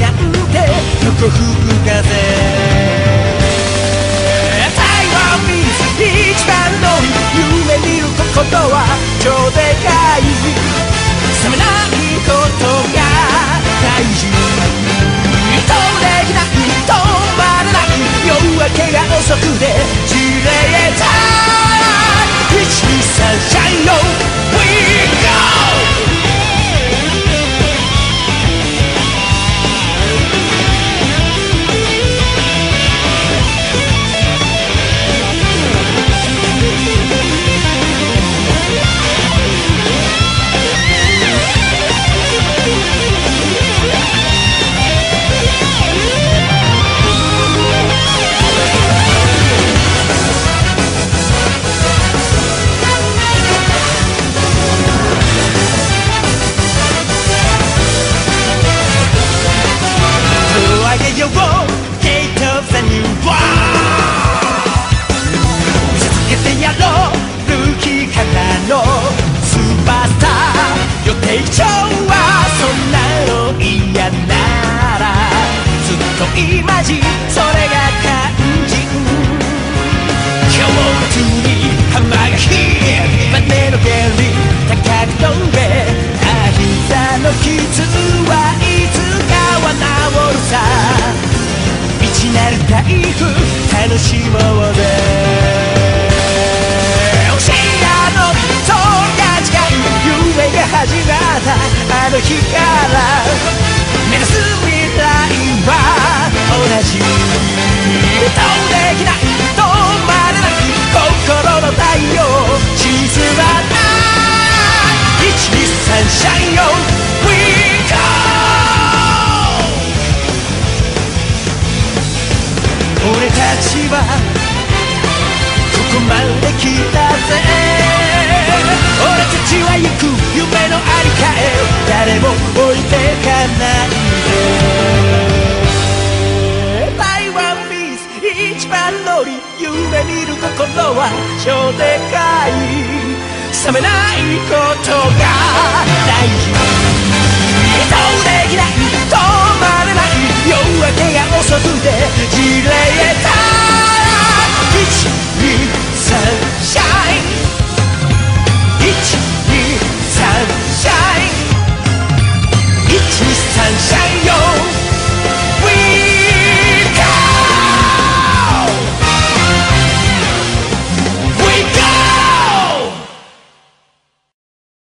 なんて横吹く風。台湾ビーズ一番の夢見ることは超でかゲートザニューワー見せつけてやろう。ルーキーからのスーパースター。予定調はそんなの嫌なら。ずっとイマジン。Hiroshima ちはここまで来たぜ。俺たちは行く夢のありかへ誰も置いてかないぜ。台湾ビーズ一番乗り夢見る心は超でかい。冷めないことが大事。どうできない止まれない。夜明けが遅くて